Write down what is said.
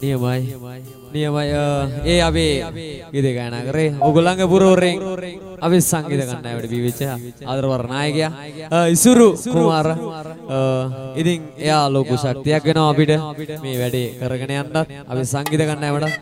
නියමයි. නියමයි අ, ඒ අපේ ගීත ගායනා කරේ. ඔගොල්ලන්ගේ පුරවරෙන් අපි සංගීත කණ්ඩායමට බිවිච්ච ආදරවර නායකයා අ, ඉසුරු කුමාර. අ, ඉතින් එයා ලොකු ශක්තියක් වෙනවා අපිට මේ වැඩේ කරගෙන යන්නත්. අපි සංගීත කණ්ඩායමට